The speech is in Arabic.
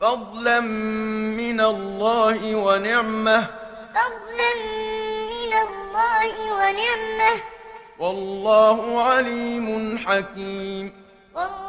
فضلا من الله ونعمة. فضلا من الله ونعمة. والله عليم حكيم. والله